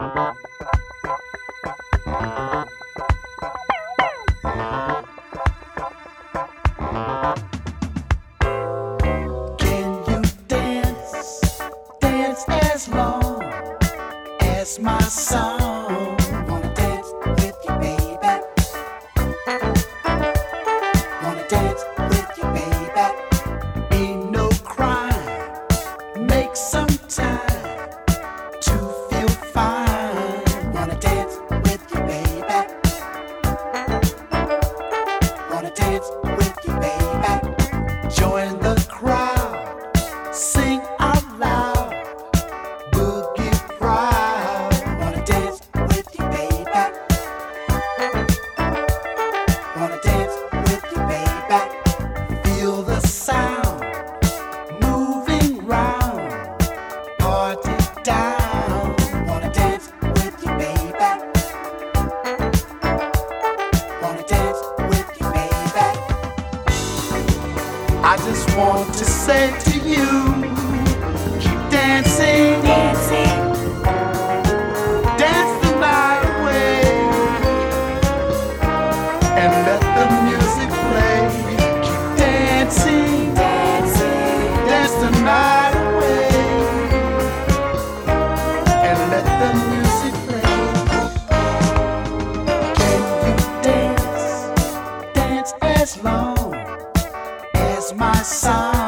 Bye. say to you, keep dancing, dancing, dance the night away, and let the music play. Keep dancing, dancing, dance the night away, and let the music play. Can you dance, dance as long as my song?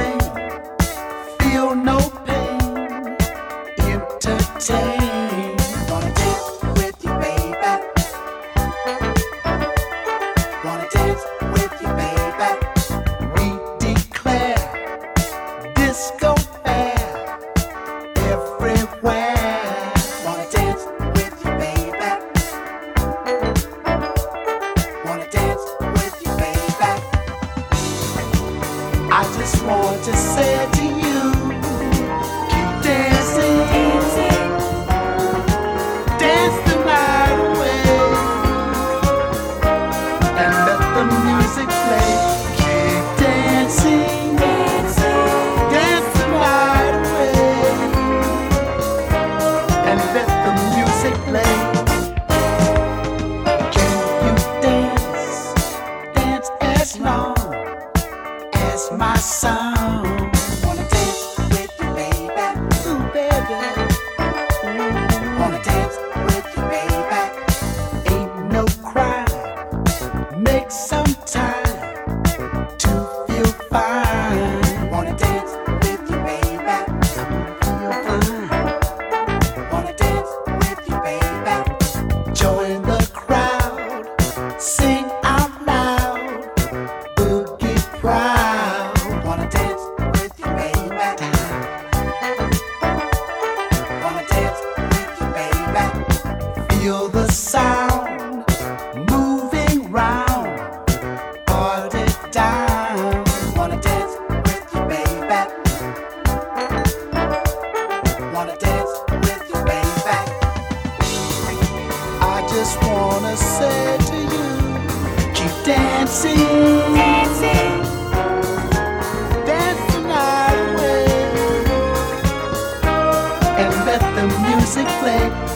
Oh. just wanna say to you, keep dancing, dancing, away, and let the music play.